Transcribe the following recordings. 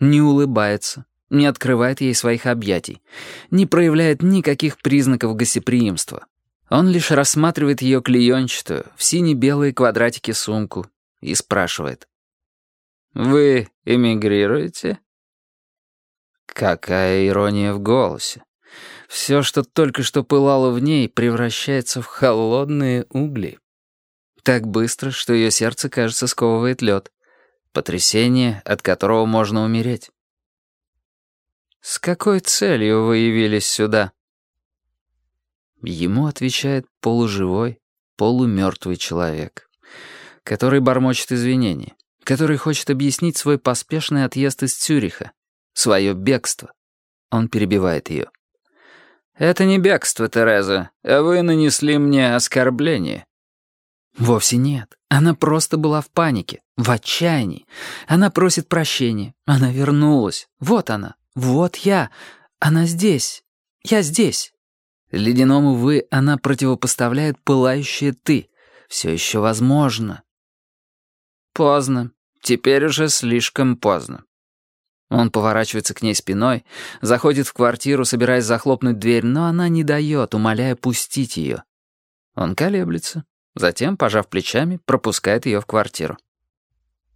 не улыбается, не открывает ей своих объятий, не проявляет никаких признаков гостеприимства. Он лишь рассматривает ее клеенчатую, в сине-белые квадратики сумку и спрашивает. «Вы эмигрируете?» Какая ирония в голосе. Все, что только что пылало в ней, превращается в холодные угли. Так быстро, что ее сердце, кажется, сковывает лед. Потрясение, от которого можно умереть. «С какой целью вы явились сюда?» Ему отвечает полуживой, полумертвый человек, который бормочет извинения, который хочет объяснить свой поспешный отъезд из Цюриха, свое бегство. Он перебивает ее. «Это не бегство, Тереза, а вы нанесли мне оскорбление». Вовсе нет. Она просто была в панике, в отчаянии. Она просит прощения. Она вернулась. Вот она. Вот я. Она здесь. Я здесь. Ледяному «вы» она противопоставляет пылающее «ты». Все еще возможно. Поздно. Теперь уже слишком поздно. Он поворачивается к ней спиной, заходит в квартиру, собираясь захлопнуть дверь, но она не дает, умоляя пустить ее. Он колеблется, затем, пожав плечами, пропускает ее в квартиру.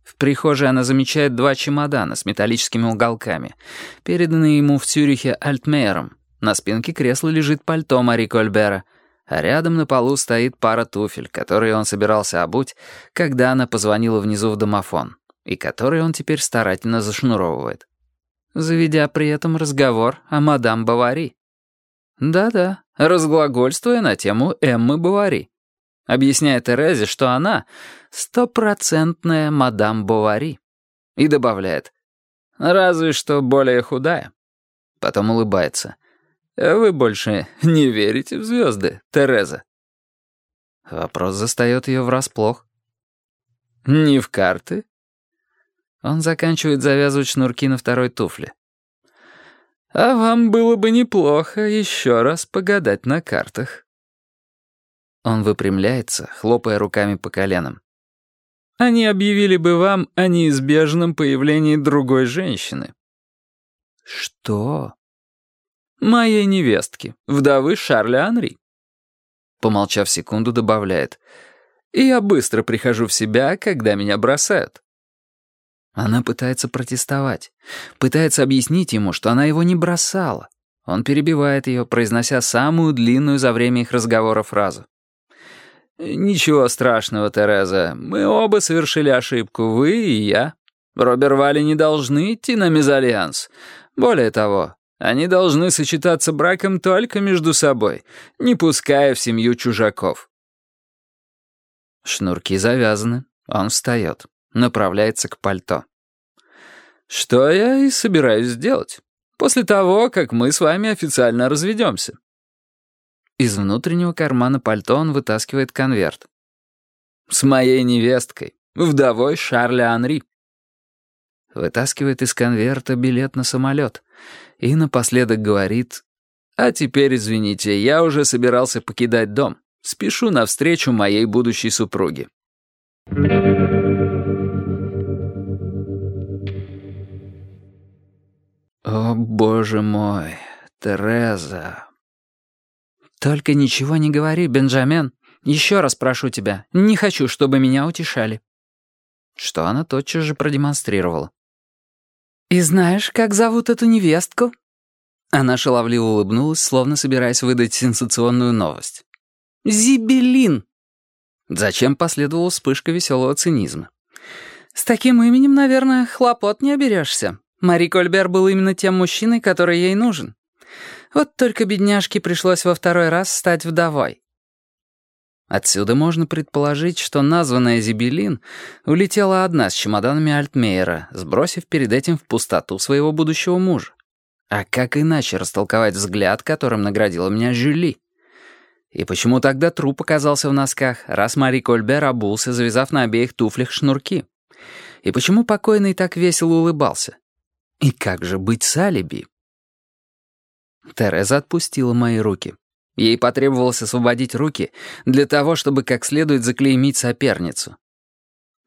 В прихожей она замечает два чемодана с металлическими уголками, переданные ему в Цюрихе Альтмейером. На спинке кресла лежит пальто Мари Кольбера, а рядом на полу стоит пара туфель, которые он собирался обуть, когда она позвонила внизу в домофон и который он теперь старательно зашнуровывает. Заведя при этом разговор о мадам Бавари. Да-да, разглагольствуя на тему Эммы Бавари. Объясняя Терезе, что она стопроцентная мадам Бавари. И добавляет, разве что более худая. Потом улыбается. «Вы больше не верите в звезды, Тереза?» Вопрос застает ее врасплох. «Не в карты?» Он заканчивает завязывать шнурки на второй туфле. «А вам было бы неплохо еще раз погадать на картах». Он выпрямляется, хлопая руками по коленам. «Они объявили бы вам о неизбежном появлении другой женщины». «Что?» «Моей невестки, вдовы Шарля Анри». Помолчав секунду, добавляет. «И я быстро прихожу в себя, когда меня бросают». Она пытается протестовать, пытается объяснить ему, что она его не бросала. Он перебивает ее, произнося самую длинную за время их разговора фразу. «Ничего страшного, Тереза. Мы оба совершили ошибку, вы и я. Робер Валли не должны идти на мезальянс. Более того, они должны сочетаться браком только между собой, не пуская в семью чужаков». Шнурки завязаны, он встает направляется к пальто. «Что я и собираюсь сделать, после того, как мы с вами официально разведемся». Из внутреннего кармана пальто он вытаскивает конверт. «С моей невесткой, вдовой Шарля Анри». Вытаскивает из конверта билет на самолет и напоследок говорит «А теперь, извините, я уже собирался покидать дом. Спешу навстречу моей будущей супруге». «О, боже мой, Тереза!» «Только ничего не говори, Бенджамен. Еще раз прошу тебя, не хочу, чтобы меня утешали». Что она тотчас же продемонстрировала. «И знаешь, как зовут эту невестку?» Она шаловливо улыбнулась, словно собираясь выдать сенсационную новость. «Зибелин!» Зачем последовала вспышка веселого цинизма? «С таким именем, наверное, хлопот не оберешься. Мари Кольбер был именно тем мужчиной, который ей нужен. Вот только бедняжке пришлось во второй раз стать вдовой. Отсюда можно предположить, что названная Зибелин улетела одна с чемоданами Альтмейера, сбросив перед этим в пустоту своего будущего мужа. А как иначе растолковать взгляд, которым наградила меня Жюли? И почему тогда труп оказался в носках, раз Мари Кольбер обулся, завязав на обеих туфлях шнурки? И почему покойный так весело улыбался? И как же быть с алиби? Тереза отпустила мои руки. Ей потребовалось освободить руки для того, чтобы как следует заклеймить соперницу.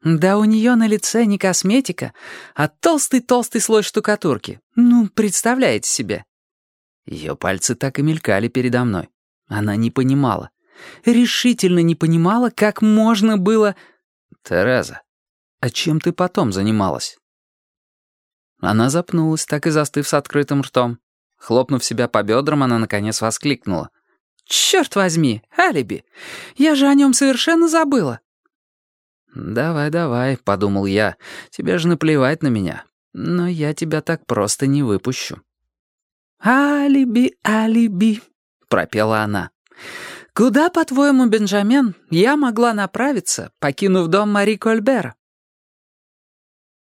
Да у нее на лице не косметика, а толстый-толстый слой штукатурки. Ну, представляете себе. Ее пальцы так и мелькали передо мной. Она не понимала. Решительно не понимала, как можно было... «Тереза, а чем ты потом занималась?» Она запнулась, так и застыв с открытым ртом. Хлопнув себя по бедрам, она наконец воскликнула. «Черт возьми, алиби! Я же о нем совершенно забыла!» «Давай, давай», — подумал я, — «тебе же наплевать на меня, но я тебя так просто не выпущу». «Алиби, алиби», — пропела она. «Куда, по-твоему, Бенджамен, я могла направиться, покинув дом Мари Кольбера?»